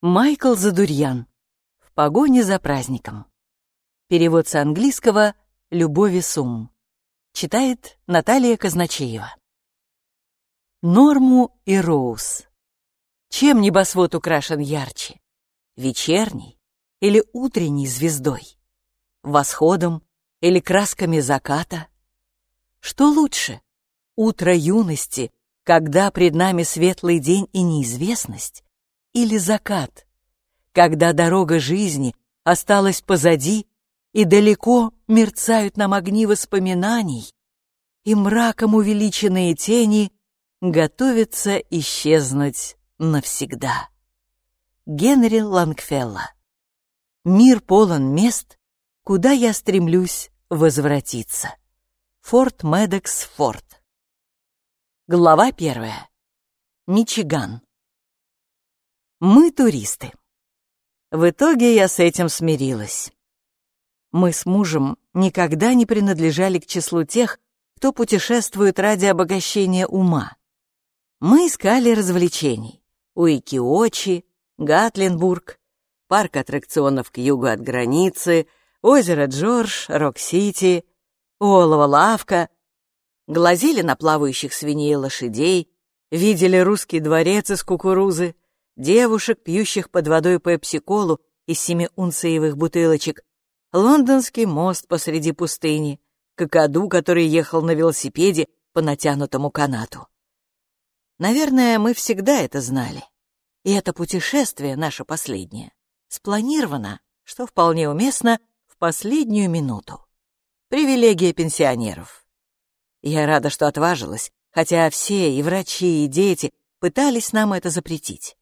Майкл Задурьян. В погоне за праздником. Перевод с английского Любови Сум. Читает Наталья Казначеева. Норму и Роуз. Чем небосвод украшен ярче? Вечерней или утренней звездой? Восходом или красками заката? Что лучше? Утро юности, когда пред нами светлый день и неизвестность? Или закат, когда дорога жизни осталась позади и далеко мерцают нам огни воспоминаний, и мраком увеличенные тени готовятся исчезнуть навсегда. Генри Лангфелла Мир полон мест, куда я стремлюсь возвратиться. Форт Медекс Форт. Глава первая. Мичиган. Мы туристы. В итоге я с этим смирилась. Мы с мужем никогда не принадлежали к числу тех, кто путешествует ради обогащения ума. Мы искали развлечений. Уикиочи, Гатлинбург, парк аттракционов к югу от границы, озеро Джордж, Рок-Сити, Олова-лавка. Глазели на плавающих свиней и лошадей, видели русский дворец из кукурузы, девушек, пьющих под водой пепси-колу из семиунциевых бутылочек, лондонский мост посреди пустыни, какаду, который ехал на велосипеде по натянутому канату. Наверное, мы всегда это знали. И это путешествие, наше последнее, спланировано, что вполне уместно, в последнюю минуту. Привилегия пенсионеров. Я рада, что отважилась, хотя все, и врачи, и дети, пытались нам это запретить.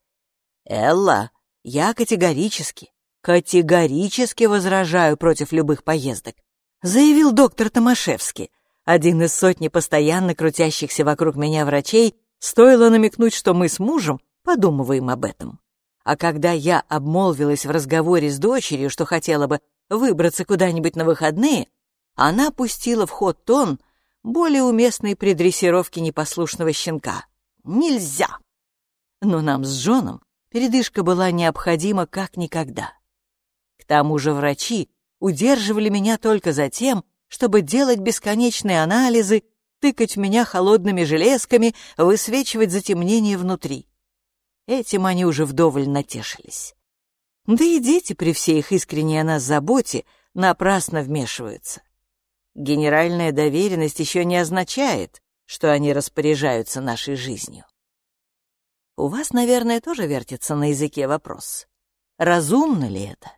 «Элла, я категорически, категорически возражаю против любых поездок», заявил доктор Томашевский, один из сотни постоянно крутящихся вокруг меня врачей, стоило намекнуть, что мы с мужем подумываем об этом. А когда я обмолвилась в разговоре с дочерью, что хотела бы выбраться куда-нибудь на выходные, она пустила в ход тон более уместной при дрессировке непослушного щенка. Нельзя! Но нам с Джоном Передышка была необходима как никогда. К тому же врачи удерживали меня только за тем, чтобы делать бесконечные анализы, тыкать в меня холодными железками, высвечивать затемнение внутри. Этим они уже вдоволь натешились. Да и дети при всей их искренней о нас заботе напрасно вмешиваются. Генеральная доверенность еще не означает, что они распоряжаются нашей жизнью. У вас, наверное, тоже вертится на языке вопрос. Разумно ли это?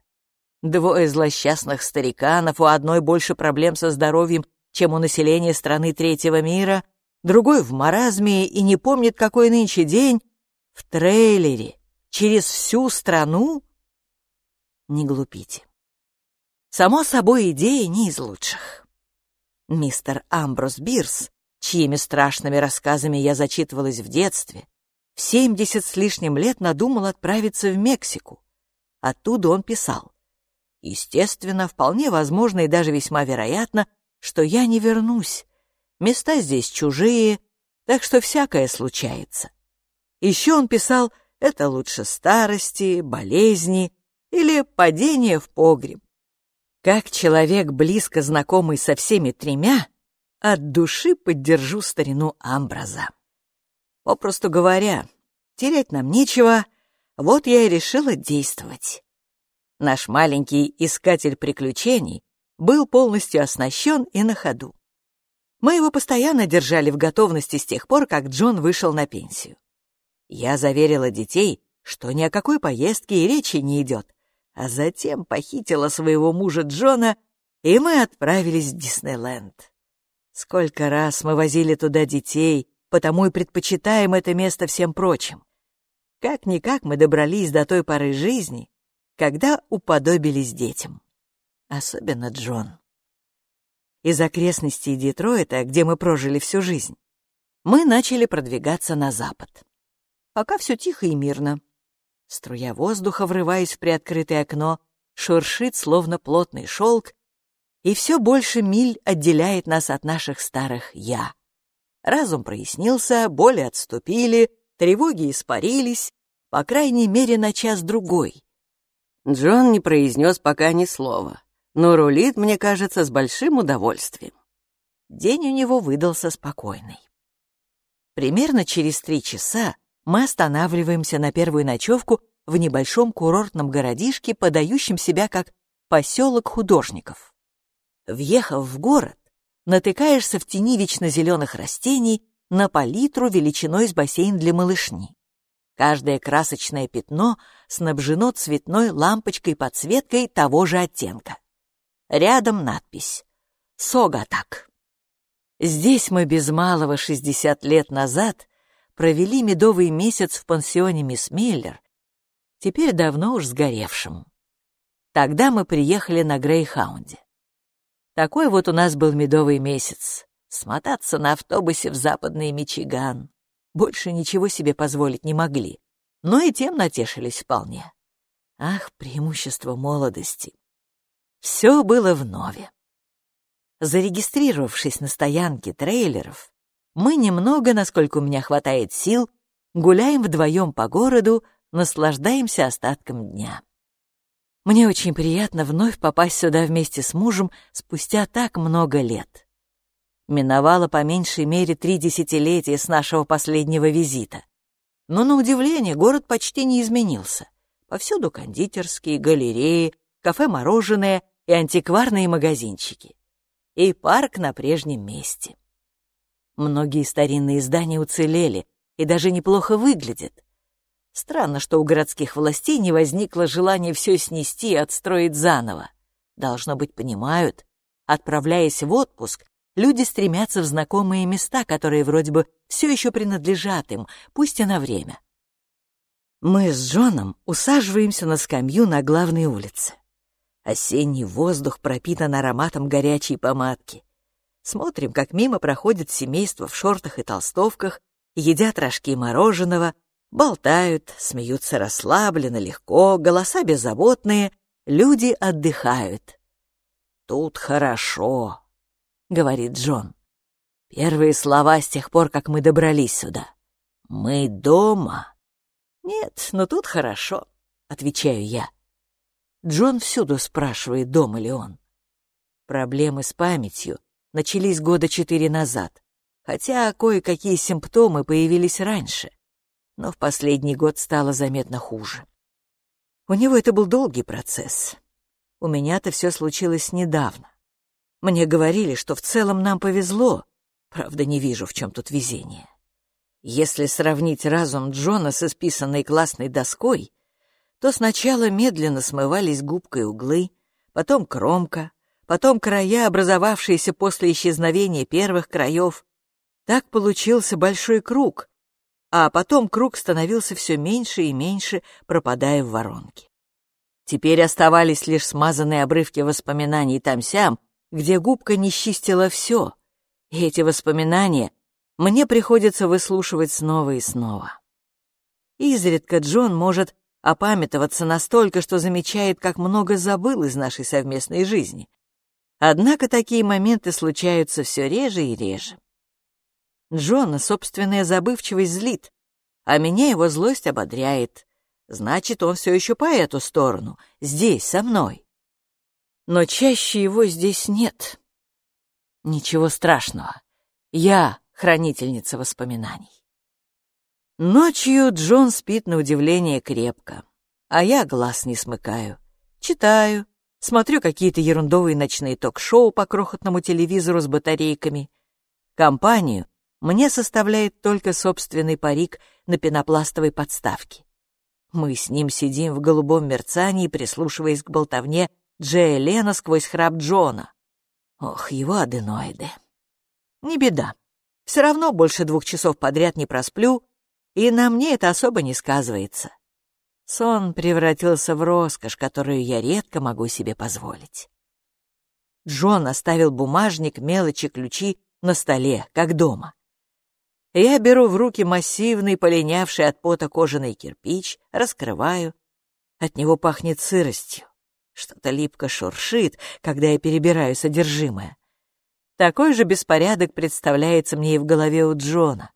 Двое злосчастных стариканов, у одной больше проблем со здоровьем, чем у населения страны третьего мира, другой в маразме и не помнит, какой нынче день, в трейлере, через всю страну? Не глупите. Само собой, идея не из лучших. Мистер Амброс Бирс, чьими страшными рассказами я зачитывалась в детстве, 70 с лишним лет надумал отправиться в Мексику. Оттуда он писал. Естественно, вполне возможно и даже весьма вероятно, что я не вернусь. Места здесь чужие, так что всякое случается. Еще он писал «это лучше старости, болезни или падение в погреб». Как человек, близко знакомый со всеми тремя, от души поддержу старину Амбраза. Попросту говоря, терять нам нечего, вот я и решила действовать. Наш маленький искатель приключений был полностью оснащен и на ходу. Мы его постоянно держали в готовности с тех пор, как Джон вышел на пенсию. Я заверила детей, что ни о какой поездке и речи не идет, а затем похитила своего мужа Джона, и мы отправились в Диснейленд. Сколько раз мы возили туда детей, потому и предпочитаем это место всем прочим. Как-никак мы добрались до той поры жизни, когда уподобились детям. Особенно Джон. Из окрестностей Детройта, где мы прожили всю жизнь, мы начали продвигаться на запад. Пока все тихо и мирно. Струя воздуха, врываясь в приоткрытое окно, шуршит, словно плотный шелк, и все больше миль отделяет нас от наших старых «я». Разум прояснился, боли отступили, тревоги испарились, По крайней мере, на час-другой. Джон не произнес пока ни слова, но рулит, мне кажется, с большим удовольствием. День у него выдался спокойный. Примерно через три часа мы останавливаемся на первую ночевку в небольшом курортном городишке, подающем себя как поселок художников. Въехав в город, натыкаешься в тени вечно зеленых растений на палитру величиной с бассейн для малышни. Каждое красочное пятно снабжено цветной лампочкой-подсветкой того же оттенка. Рядом надпись «Согатак». Здесь мы без малого 60 лет назад провели медовый месяц в пансионе Мисс Миллер, теперь давно уж сгоревшем. Тогда мы приехали на Грейхаунде. Такой вот у нас был медовый месяц. Смотаться на автобусе в западный Мичиган. Больше ничего себе позволить не могли. Но и тем натешились вполне. Ах, преимущество молодости. Все было вновь. Зарегистрировавшись на стоянке трейлеров, мы немного, насколько у меня хватает сил, гуляем вдвоем по городу, наслаждаемся остатком дня. Мне очень приятно вновь попасть сюда вместе с мужем спустя так много лет. Миновало по меньшей мере три десятилетия с нашего последнего визита. Но, на удивление, город почти не изменился. Повсюду кондитерские, галереи, кафе-мороженое и антикварные магазинчики. И парк на прежнем месте. Многие старинные здания уцелели и даже неплохо выглядят. Странно, что у городских властей не возникло желания все снести и отстроить заново. Должно быть, понимают, отправляясь в отпуск, люди стремятся в знакомые места, которые вроде бы все еще принадлежат им, пусть и на время. Мы с Джоном усаживаемся на скамью на главной улице. Осенний воздух пропитан ароматом горячей помадки. Смотрим, как мимо проходит семейство в шортах и толстовках, едят рожки мороженого, болтают, смеются расслабленно, легко, голоса беззаботные, люди отдыхают. Тут хорошо, — говорит Джон. Первые слова с тех пор, как мы добрались сюда. «Мы дома». «Нет, но тут хорошо», — отвечаю я. Джон всюду спрашивает, дома ли он. Проблемы с памятью начались года четыре назад, хотя кое-какие симптомы появились раньше, но в последний год стало заметно хуже. У него это был долгий процесс. У меня-то все случилось недавно. Мне говорили, что в целом нам повезло. Правда, не вижу, в чем тут везение. Если сравнить разум Джона с исписанной классной доской, то сначала медленно смывались губкой углы, потом кромка, потом края, образовавшиеся после исчезновения первых краев. Так получился большой круг, а потом круг становился все меньше и меньше, пропадая в воронке. Теперь оставались лишь смазанные обрывки воспоминаний там-сям, где губка не чистила все, и эти воспоминания мне приходится выслушивать снова и снова. Изредка Джон может опамятоваться настолько, что замечает, как много забыл из нашей совместной жизни. Однако такие моменты случаются все реже и реже. Джона собственная забывчивость злит, а меня его злость ободряет. Значит, он все еще по эту сторону, здесь, со мной но чаще его здесь нет. Ничего страшного. Я хранительница воспоминаний. Ночью Джон спит на удивление крепко, а я глаз не смыкаю. Читаю, смотрю какие-то ерундовые ночные ток-шоу по крохотному телевизору с батарейками. Компанию мне составляет только собственный парик на пенопластовой подставке. Мы с ним сидим в голубом мерцании, прислушиваясь к болтовне Джея Лена сквозь храп Джона. Ох, его аденоиды. Не беда. Все равно больше двух часов подряд не просплю, и на мне это особо не сказывается. Сон превратился в роскошь, которую я редко могу себе позволить. Джон оставил бумажник, мелочи, ключи на столе, как дома. Я беру в руки массивный, полинявший от пота кожаный кирпич, раскрываю. От него пахнет сыростью. Что-то липко шуршит, когда я перебираю содержимое. Такой же беспорядок представляется мне и в голове у Джона.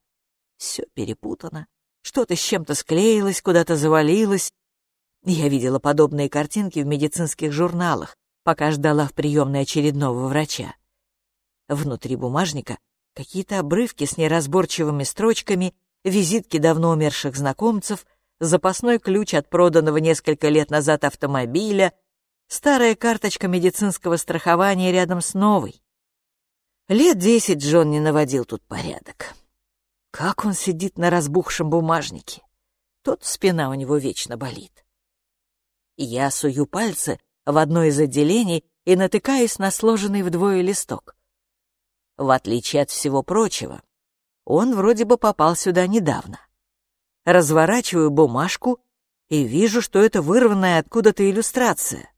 Все перепутано, Что-то с чем-то склеилось, куда-то завалилось. Я видела подобные картинки в медицинских журналах, пока ждала в приемной очередного врача. Внутри бумажника какие-то обрывки с неразборчивыми строчками, визитки давно умерших знакомцев, запасной ключ от проданного несколько лет назад автомобиля, старая карточка медицинского страхования рядом с новой. Лет десять Джон не наводил тут порядок. Как он сидит на разбухшем бумажнике. Тот спина у него вечно болит. Я сую пальцы в одно из отделений и натыкаюсь на сложенный вдвое листок. В отличие от всего прочего, он вроде бы попал сюда недавно. Разворачиваю бумажку и вижу, что это вырванная откуда-то иллюстрация.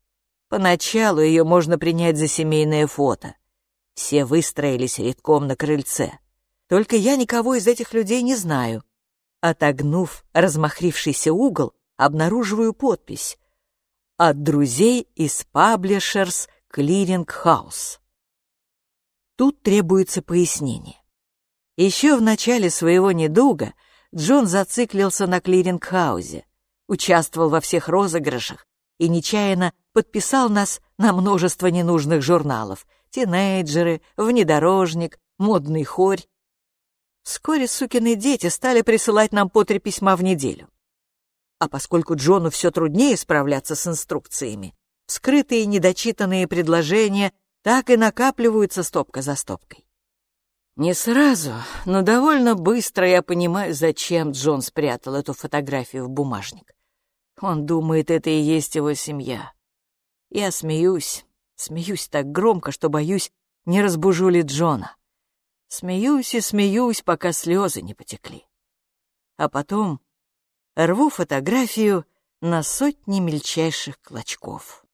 Поначалу ее можно принять за семейное фото. Все выстроились редком на крыльце. Только я никого из этих людей не знаю. Отогнув размахрившийся угол, обнаруживаю подпись «От друзей из Publishers Clearing House». Тут требуется пояснение. Еще в начале своего недуга Джон зациклился на клиринг-хаузе, участвовал во всех розыгрышах и нечаянно подписал нас на множество ненужных журналов «Тинейджеры», «Внедорожник», «Модный хорь». Вскоре сукины дети стали присылать нам по три письма в неделю. А поскольку Джону все труднее справляться с инструкциями, скрытые недочитанные предложения так и накапливаются стопка за стопкой. Не сразу, но довольно быстро я понимаю, зачем Джон спрятал эту фотографию в бумажник. Он думает, это и есть его семья. Я смеюсь, смеюсь так громко, что боюсь, не разбужу ли Джона. Смеюсь и смеюсь, пока слезы не потекли. А потом рву фотографию на сотни мельчайших клочков.